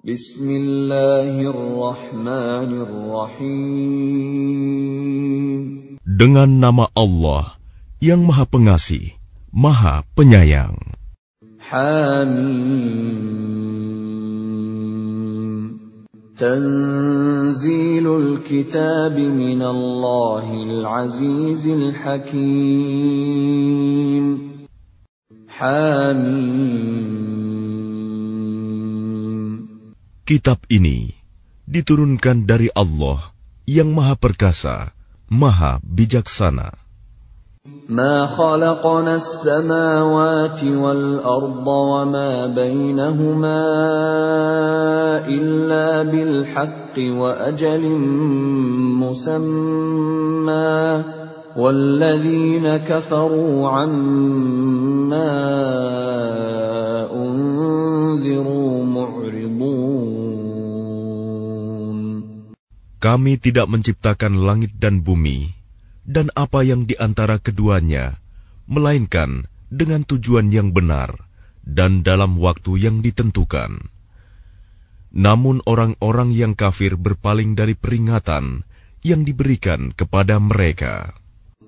Bismillahirrahmanirrahim. Dengan nama Allah yang Maha Pengasih, Maha Penyayang. Hamim. Tanzilul kitab min Allahil Azizil Hakim. Hamim. Kitab ini diturunkan dari Allah yang Maha Perkasa, Maha Bijaksana. ما خلقنا السماوات والأرض وما بينهما إلا بالحق وأجل مسمى والذين كفروا عما Kami tidak menciptakan langit dan bumi dan apa yang di antara keduanya, melainkan dengan tujuan yang benar dan dalam waktu yang ditentukan. Namun orang-orang yang kafir berpaling dari peringatan yang diberikan kepada mereka.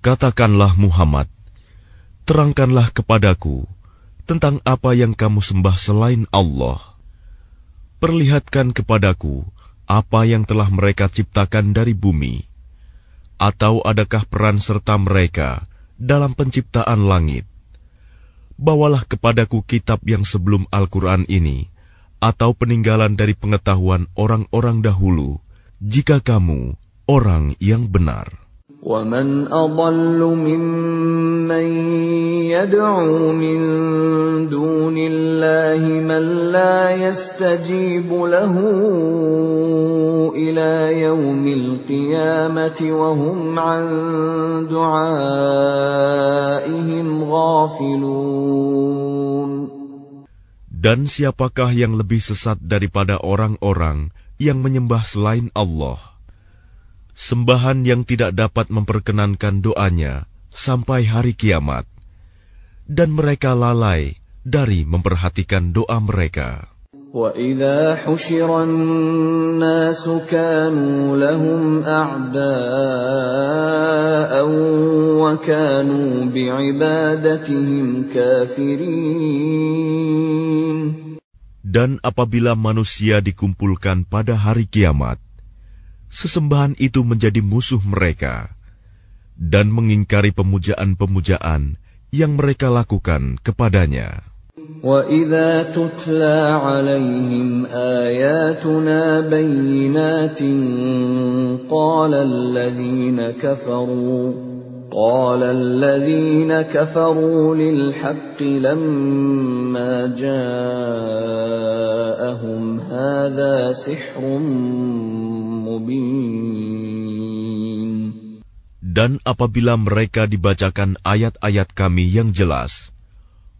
Katakanlah Muhammad, terangkanlah kepadaku tentang apa yang kamu sembah selain Allah. Perlihatkan kepadaku apa yang telah mereka ciptakan dari bumi, atau adakah peran serta mereka dalam penciptaan langit? Bawalah kepadaku kitab yang sebelum Al-Quran ini, atau peninggalan dari pengetahuan orang-orang dahulu, jika kamu orang yang benar. ومن أضل ممن يدعو من دون الله من لا يستجيب له إلى يوم القيامة وهم عن دعائهم غافلون Dan siapakah yang lebih sesat daripada orang-orang yang menyembah selain Allah? Sembahan yang tidak dapat memperkenankan doanya sampai hari kiamat, dan mereka lalai dari memperhatikan doa mereka. وإذا حشر الناس كانوا لهم أعداء وكانوا بعبادتهم كافرين Dan apabila manusia dikumpulkan pada hari kiamat, sesembahan itu menjadi musuh mereka dan mengingkari pemujaan-pemujaan yang mereka lakukan kepadanya. وَإِذَا تُتْلَى عَلَيْهِمْ آيَاتُنَا بَيِّنَاتٍ قَالَ الَّذِينَ كَفَرُوا قال الذين كفروا للحق لما جاءهم هذا سحر مبين Dan apabila mereka dibacakan ayat-ayat kami yang jelas,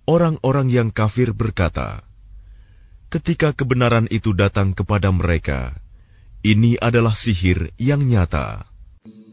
orang-orang yang kafir berkata, ketika kebenaran itu datang kepada mereka, ini adalah sihir yang nyata.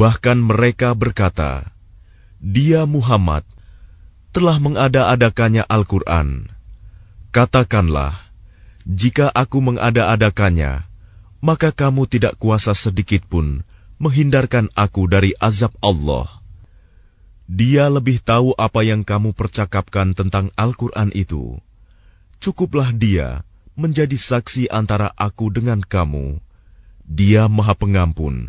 Bahkan mereka berkata, Dia Muhammad telah mengada-adakannya Al-Quran. Katakanlah, jika aku mengada-adakannya, maka kamu tidak kuasa sedikit pun menghindarkan aku dari azab Allah. Dia lebih tahu apa yang kamu percakapkan tentang Al-Quran itu. Cukuplah dia menjadi saksi antara aku dengan kamu. Dia Maha Pengampun,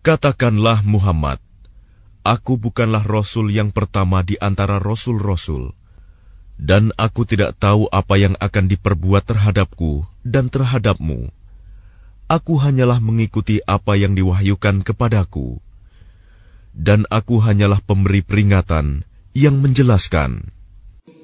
Katakanlah Muhammad, Aku bukanlah Rasul yang pertama di antara Rasul-Rasul, dan aku tidak tahu apa yang akan diperbuat terhadapku dan terhadapmu aku hanyalah mengikuti apa yang diwahyukan kepadaku, dan aku hanyalah pemberi peringatan yang menjelaskan.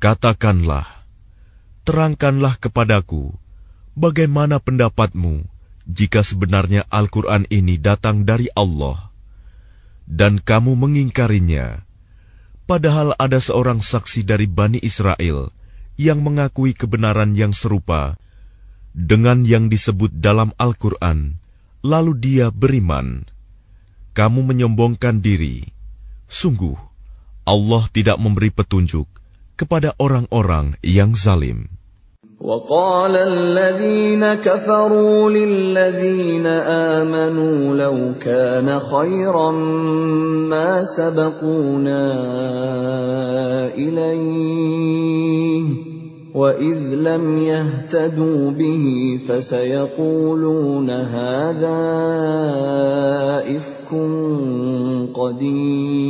Katakanlah, terangkanlah kepadaku, bagaimana pendapatmu jika sebenarnya Al-Quran ini datang dari Allah, dan kamu mengingkarinya, padahal ada seorang saksi dari Bani Israel yang mengakui kebenaran yang serupa dengan yang disebut dalam Al-Quran, lalu dia beriman. Kamu menyombongkan diri. Sungguh, Allah tidak memberi petunjuk kepada orang-orang yang zalim. وقال الذين كفروا للذين آمنوا لو كان خيرا ما سبقونا إليه وإذ لم يهتدوا به فسيقولون هذا إفك قديم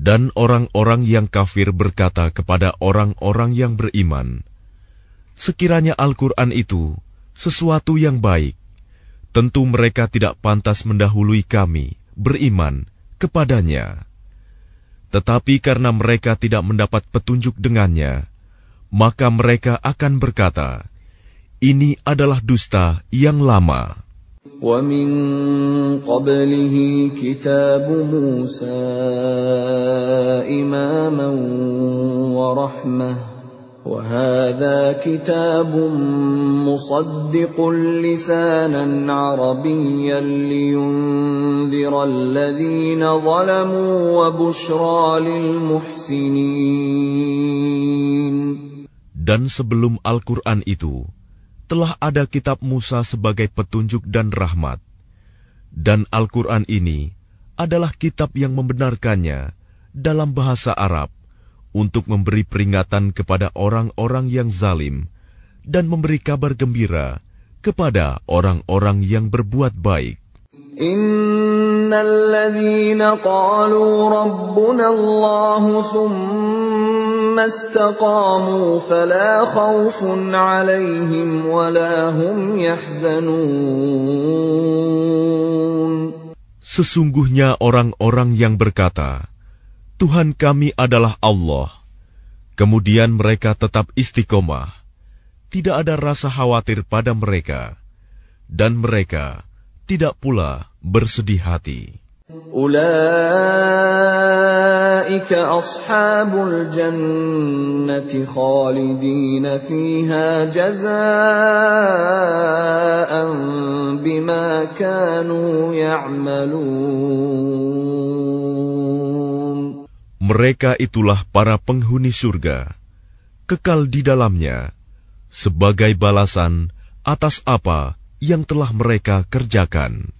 dan orang-orang yang kafir berkata kepada orang-orang yang beriman, "Sekiranya Al-Quran itu sesuatu yang baik, tentu mereka tidak pantas mendahului kami beriman kepadanya. Tetapi karena mereka tidak mendapat petunjuk dengannya, maka mereka akan berkata, 'Ini adalah dusta yang lama.'" ومن قبله كتاب موسى إماما ورحمة. وهذا كتاب مصدق لسانا عربيا لينذر الذين ظلموا وبشرى للمحسنين. Dan sebelum Al-Quran itu, telah ada kitab Musa sebagai petunjuk dan rahmat. Dan Al-Quran ini adalah kitab yang membenarkannya dalam bahasa Arab untuk memberi peringatan kepada orang-orang yang zalim dan memberi kabar gembira kepada orang-orang yang berbuat baik. Innalladzina qalu rabbuna Allah Sesungguhnya orang-orang yang berkata, Tuhan kami adalah Allah. Kemudian mereka tetap istiqomah. Tidak ada rasa khawatir pada mereka. Dan mereka tidak pula bersedih hati. Mereka itulah para penghuni surga, kekal di dalamnya, sebagai balasan atas apa yang telah mereka kerjakan.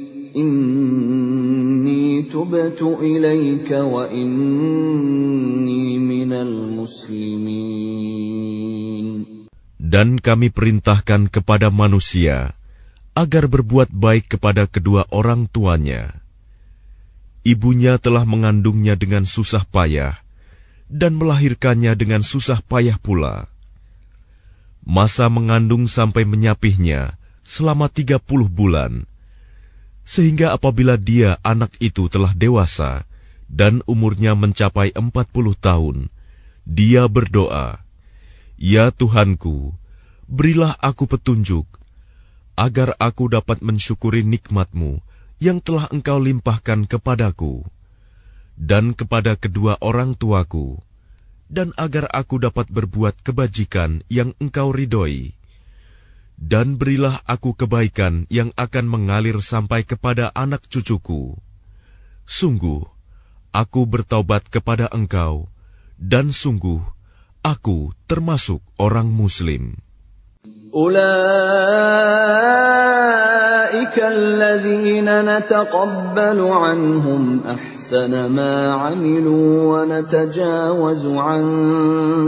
إني تبت إليك وإني من المسلمين. Dan kami perintahkan kepada manusia agar berbuat baik kepada kedua orang tuanya. Ibunya telah mengandungnya dengan susah payah dan melahirkannya dengan susah payah pula. Masa mengandung sampai menyapihnya selama tiga puluh bulan sehingga apabila dia anak itu telah dewasa dan umurnya mencapai empat puluh tahun, dia berdoa, Ya Tuhanku, berilah aku petunjuk, agar aku dapat mensyukuri nikmatmu yang telah engkau limpahkan kepadaku, dan kepada kedua orang tuaku, dan agar aku dapat berbuat kebajikan yang engkau ridhoi Dan berilah aku kebaikan yang akan mengalir sampai kepada anak cucuku. Sungguh, aku bertaubat kepada engkau, dan sungguh, aku termasuk orang muslim. أولئك الذين نتقبل عنهم أحسن ما عملوا ونتجاوز عن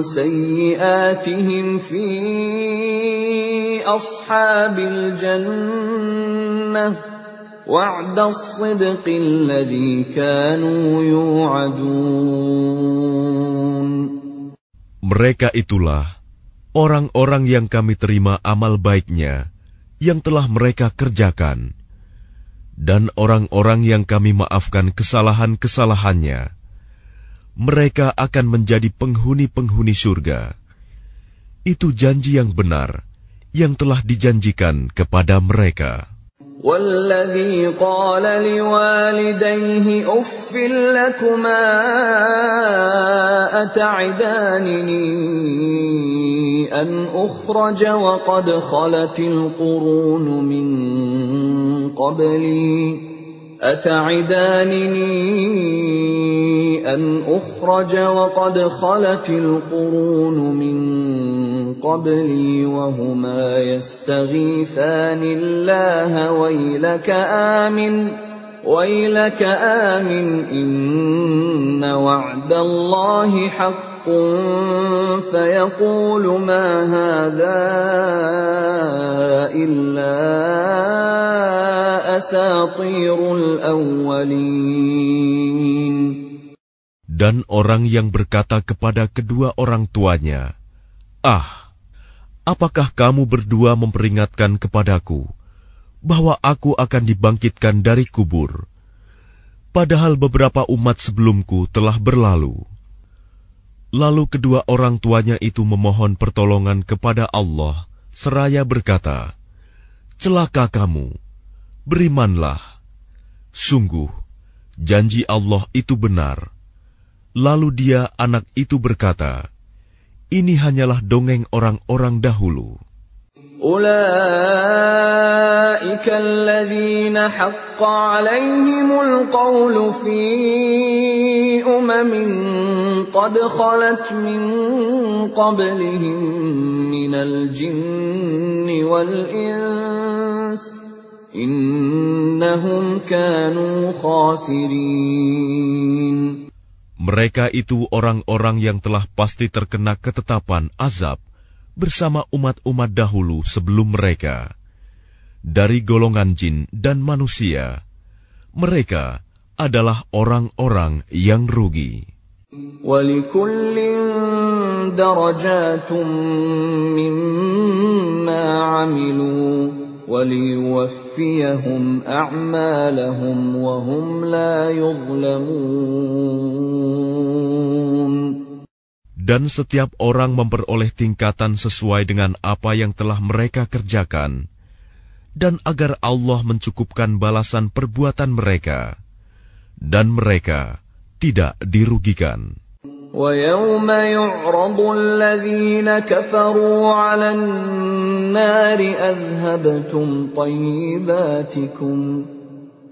سيئاتهم في أصحاب الجنة وعد الصدق الذي كانوا يوعدون Mereka itulah orang-orang yang kami terima amal baiknya yang telah mereka kerjakan, dan orang-orang yang kami maafkan kesalahan-kesalahannya, mereka akan menjadi penghuni-penghuni surga. Itu janji yang benar yang telah dijanjikan kepada mereka. والذي قال لوالديه اف لكما اتعدانني ان اخرج وقد خلت القرون من قبلي أتعدانني أن أخرج وقد خلت القرون من قبلي وهما يستغيثان الله ويلك آمن ويلك آمن إن وعد الله حق. Dan orang yang berkata kepada kedua orang tuanya, Ah, apakah kamu berdua memperingatkan kepadaku bahwa aku akan dibangkitkan dari kubur? Padahal beberapa umat sebelumku telah berlalu. Lalu kedua orang tuanya itu memohon pertolongan kepada Allah, seraya berkata, Celaka kamu, berimanlah. Sungguh, janji Allah itu benar. Lalu dia anak itu berkata, Ini hanyalah dongeng orang-orang dahulu. أولئك الذين حق عليهم القول في أمم قد خلت من قبلهم من الجن والإنس إنهم كانوا خاسرين Mereka itu orang-orang yang telah pasti terkena ketetapan azab bersama umat-umat dahulu sebelum mereka. Dari golongan jin dan manusia, mereka adalah orang-orang yang rugi Dan setiap orang memperoleh tingkatan sesuai dengan apa yang telah mereka kerjakan, dan agar Allah mencukupkan balasan perbuatan mereka, dan mereka tidak dirugikan. ويوم يعرض الذين كفروا على النار أذهبتم طيباتكم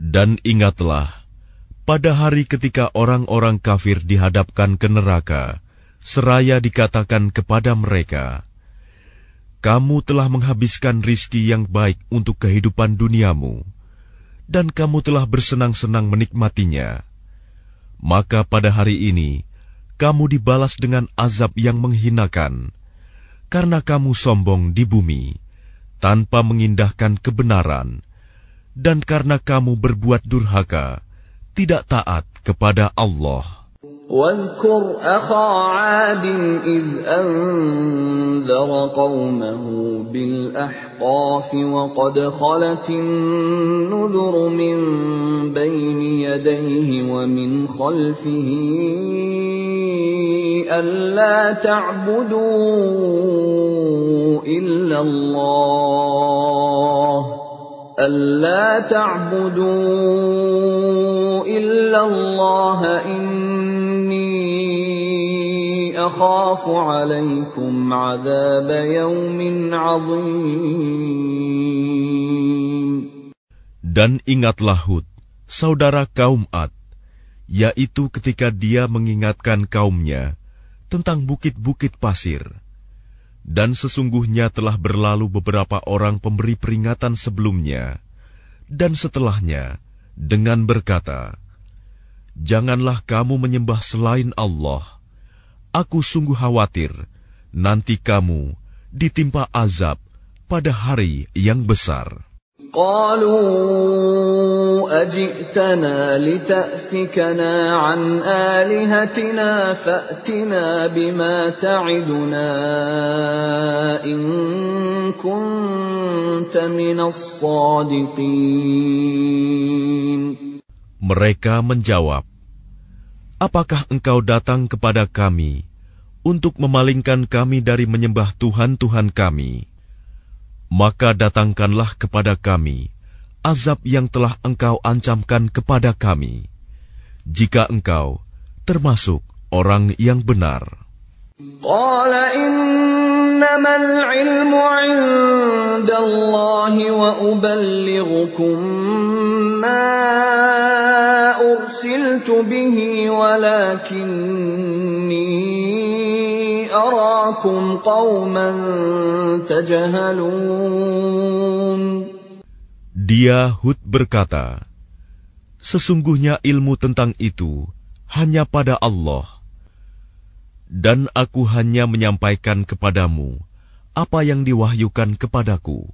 Dan ingatlah, pada hari ketika orang-orang kafir dihadapkan ke neraka, seraya dikatakan kepada mereka, Kamu telah menghabiskan rizki yang baik untuk kehidupan duniamu, dan kamu telah bersenang-senang menikmatinya. Maka pada hari ini, kamu dibalas dengan azab yang menghinakan, karena kamu sombong di bumi tanpa mengindahkan kebenaran, dan karena kamu berbuat durhaka, tidak taat kepada Allah. واذكر أخا عاد إذ أنذر قومه بالأحقاف وقد خلت النذر من بين يديه ومن خلفه ألا تعبدوا ta'budu illallah inni عليكم عذاب يوم عظيم. Dan ingatlah Hud saudara kaum Ad yaitu ketika dia mengingatkan kaumnya tentang bukit-bukit pasir dan sesungguhnya telah berlalu beberapa orang pemberi peringatan sebelumnya dan setelahnya dengan berkata, Janganlah kamu menyembah selain Allah. Aku sungguh khawatir nanti kamu ditimpa azab pada hari yang besar. قالوا أجئتنا لتأفكنا عن آلهتنا فأتنا بما تعدنا إن كنت من الصادقين Mereka menjawab, Apakah engkau datang kepada kami untuk memalingkan kami dari menyembah Tuhan-Tuhan kami? maka datangkanlah kepada kami azab yang telah engkau ancamkan kepada kami, jika engkau termasuk orang yang benar. Qala innamal ilmu inda Allahi wa uballighukum ma ursiltu bihi walakinni أراكم قوما تجهلون Dia Hud berkata, Sesungguhnya ilmu tentang itu hanya pada Allah. Dan aku hanya menyampaikan kepadamu apa yang diwahyukan kepadaku.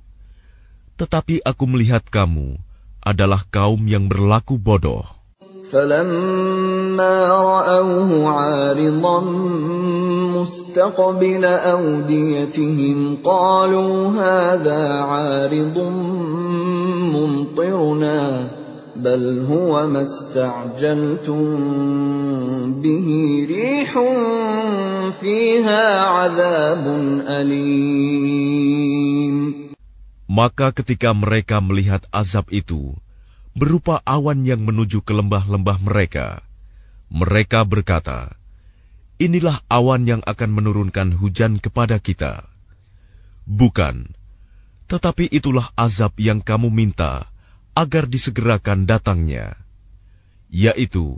Tetapi aku melihat kamu adalah kaum yang berlaku bodoh. فلما رأوه عارضا مستقبل أوديتهم قالوا هذا عارض ممطرنا بل هو ما استعجلتم به ريح فيها عذاب أليم. Maka ketika mereka melihat azab itu, berupa awan yang menuju ke lembah-lembah mereka. Mereka berkata, "Inilah awan yang akan menurunkan hujan kepada kita." Bukan, tetapi itulah azab yang kamu minta agar disegerakan datangnya, yaitu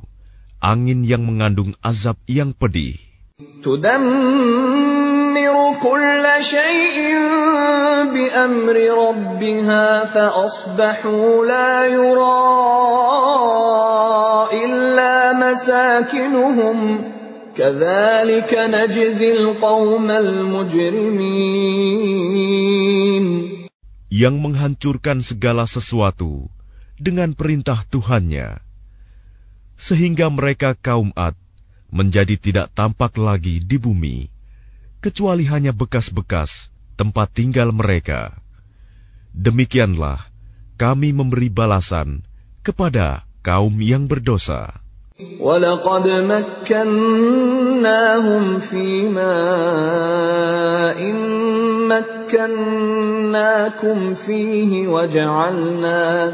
angin yang mengandung azab yang pedih. Tudammiru كل شيء بأمر ربها فأصبحوا لا يرى إلا مساكنهم كذلك نجزي القوم المجرمين yang menghancurkan segala sesuatu dengan perintah Tuhannya, sehingga mereka kaum Ad menjadi tidak tampak lagi di bumi, kecuali hanya bekas-bekas tempat tinggal mereka. Demikianlah kami memberi balasan kepada kaum yang berdosa. ولقد مكناهم في ماء مكناكم فيه وجعلنا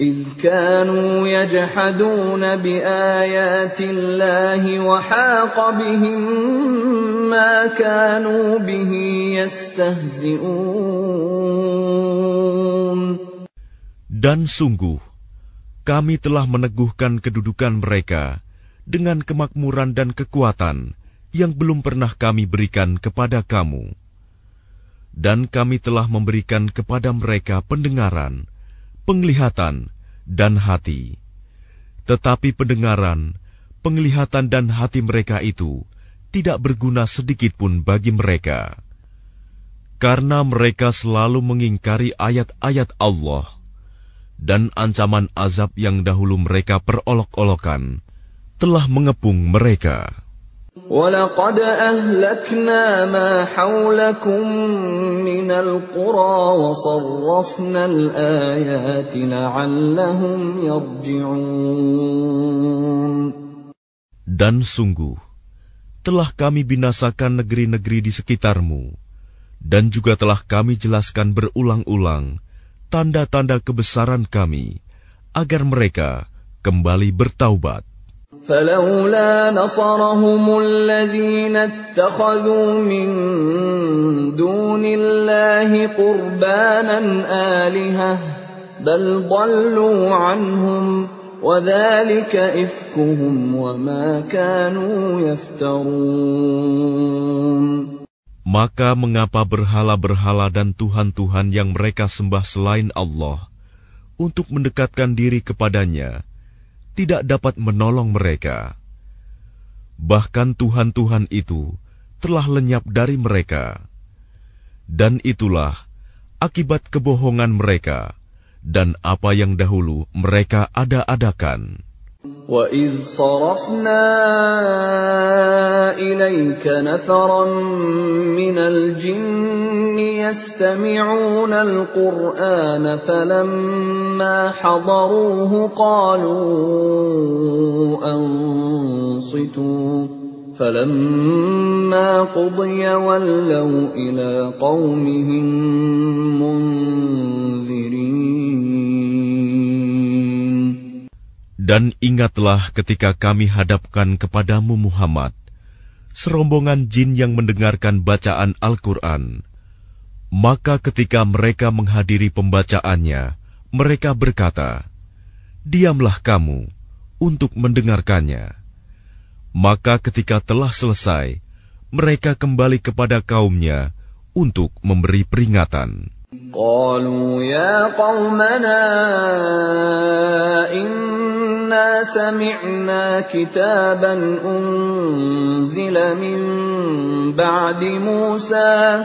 إذ كانوا يجحدون بآيات الله وحاق بهم ما كانوا به يستهزئون Dan sungguh, kami telah meneguhkan kedudukan mereka dengan kemakmuran dan kekuatan yang belum pernah kami berikan kepada kamu. Dan kami telah memberikan kepada mereka pendengaran, penglihatan, dan hati. Tetapi pendengaran, penglihatan dan hati mereka itu tidak berguna sedikit pun bagi mereka. Karena mereka selalu mengingkari ayat-ayat Allah dan ancaman azab yang dahulu mereka perolok-olokan telah mengepung mereka. ولقد أهلكنا ما حولكم من القرى وصرفنا الآيات لعلهم يرجعون Dan sungguh, telah kami binasakan negeri-negeri di sekitarmu, dan juga telah kami jelaskan berulang-ulang tanda-tanda kebesaran kami, agar mereka kembali bertaubat. فلولا نصرهم الذين اتخذوا من دون الله قربانا آلهة بل ضلوا عنهم وذلك إفكهم وما كانوا يفترون Maka mengapa berhala-berhala dan tuhan-tuhan yang mereka sembah selain Allah untuk mendekatkan diri kepadanya tidak dapat menolong mereka? Bahkan tuhan-tuhan itu telah lenyap dari mereka. Dan itulah akibat kebohongan mereka dan apa yang dahulu mereka ada-adakan. وَإِذْ صَرَفْنَا إِلَيْكَ نَفَرًا مِنَ الْجِنِّ يَسْتَمِعُونَ الْقُرْآنَ فَلَمَّا حَضَرُوهُ قَالُوا أَنصِتُوا فَلَمَّا قُضِيَ وَلَّوْا إِلَى قَوْمِهِم مُنذِرِينَ Dan ingatlah ketika kami hadapkan kepadamu Muhammad, serombongan jin yang mendengarkan bacaan Al-Quran. Maka ketika mereka menghadiri pembacaannya, mereka berkata, Diamlah kamu untuk mendengarkannya. Maka ketika telah selesai, mereka kembali kepada kaumnya untuk memberi peringatan. قالوا يا قومنا إنا سمعنا كتابا أنزل من بعد موسى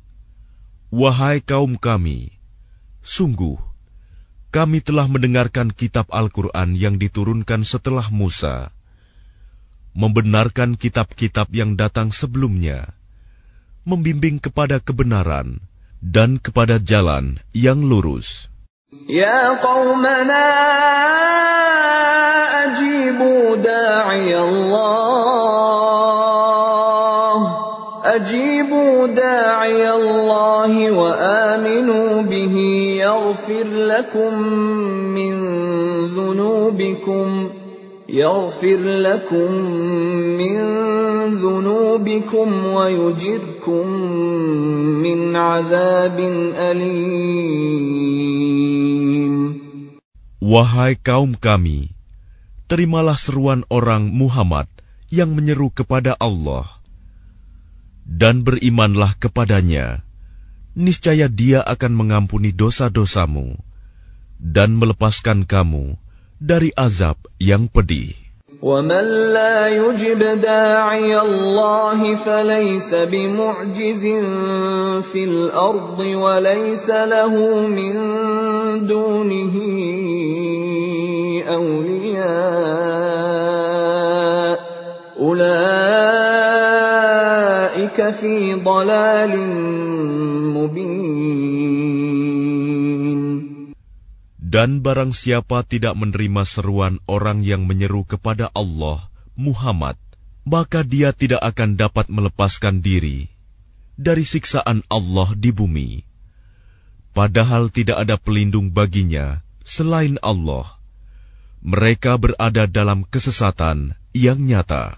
Wahai kaum kami, sungguh kami telah mendengarkan kitab Al-Quran yang diturunkan setelah Musa, membenarkan kitab-kitab yang datang sebelumnya, membimbing kepada kebenaran dan kepada jalan yang lurus. Ya qawmana ajibu da'i Allah ajibu da'i Allah wa aminu bihi yaghfir lakum min dhunubikum يغفر لكم من ذنوبكم ويجركم من عذاب أليم Wahai kaum kami, terimalah seruan orang Muhammad yang menyeru kepada Allah dan berimanlah kepadanya. Niscaya dia akan mengampuni dosa-dosamu dan melepaskan kamu dari azab yang pedih. ومن لا يجب داعي الله فليس بمعجز في الأرض وليس له من دونه Dan barang siapa tidak menerima seruan orang yang menyeru kepada Allah, Muhammad, maka dia tidak akan dapat melepaskan diri dari siksaan Allah di bumi. Padahal tidak ada pelindung baginya selain Allah. Mereka berada dalam kesesatan yang nyata.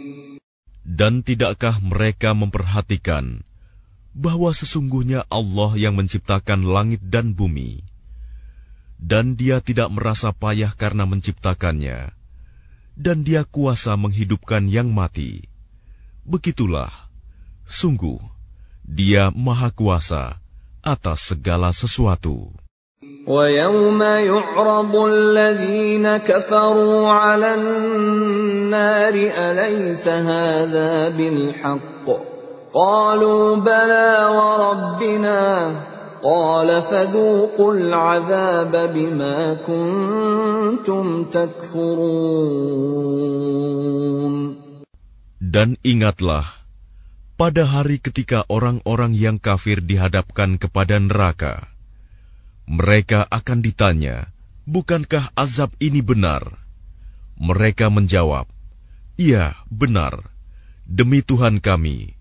Dan tidakkah mereka memperhatikan bahwa sesungguhnya Allah yang menciptakan langit dan bumi, dan Dia tidak merasa payah karena menciptakannya, dan Dia kuasa menghidupkan yang mati? Begitulah, sungguh Dia Maha Kuasa atas segala sesuatu. ويوم يعرض الذين كفروا على النار أليس هذا بالحق قالوا بلى وربنا قال فذوقوا العذاب بما كنتم تكفرون Dan ingatlah, pada hari ketika orang-orang yang kafir dihadapkan kepada neraka, mereka akan ditanya, "Bukankah azab ini benar?" Mereka menjawab, "Iya, benar. Demi Tuhan kami."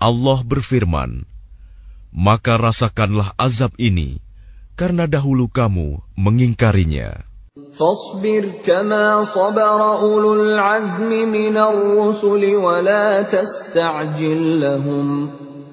Allah berfirman, "Maka rasakanlah azab ini karena dahulu kamu mengingkarinya." فاصبر كما صبر أولو العزم من الرسل ولا تستعجل لهم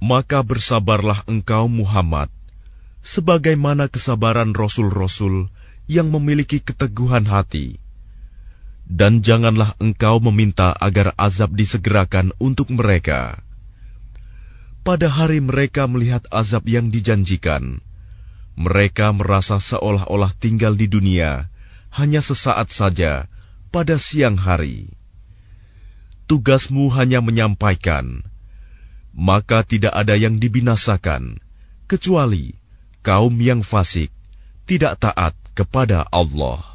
Maka bersabarlah engkau Muhammad, sebagaimana kesabaran rasul-rasul yang memiliki keteguhan hati. Dan janganlah engkau meminta agar azab disegerakan untuk mereka. Pada hari mereka melihat azab yang dijanjikan, mereka merasa seolah-olah tinggal di dunia hanya sesaat saja pada siang hari. Tugasmu hanya menyampaikan, maka tidak ada yang dibinasakan kecuali kaum yang fasik tidak taat kepada Allah.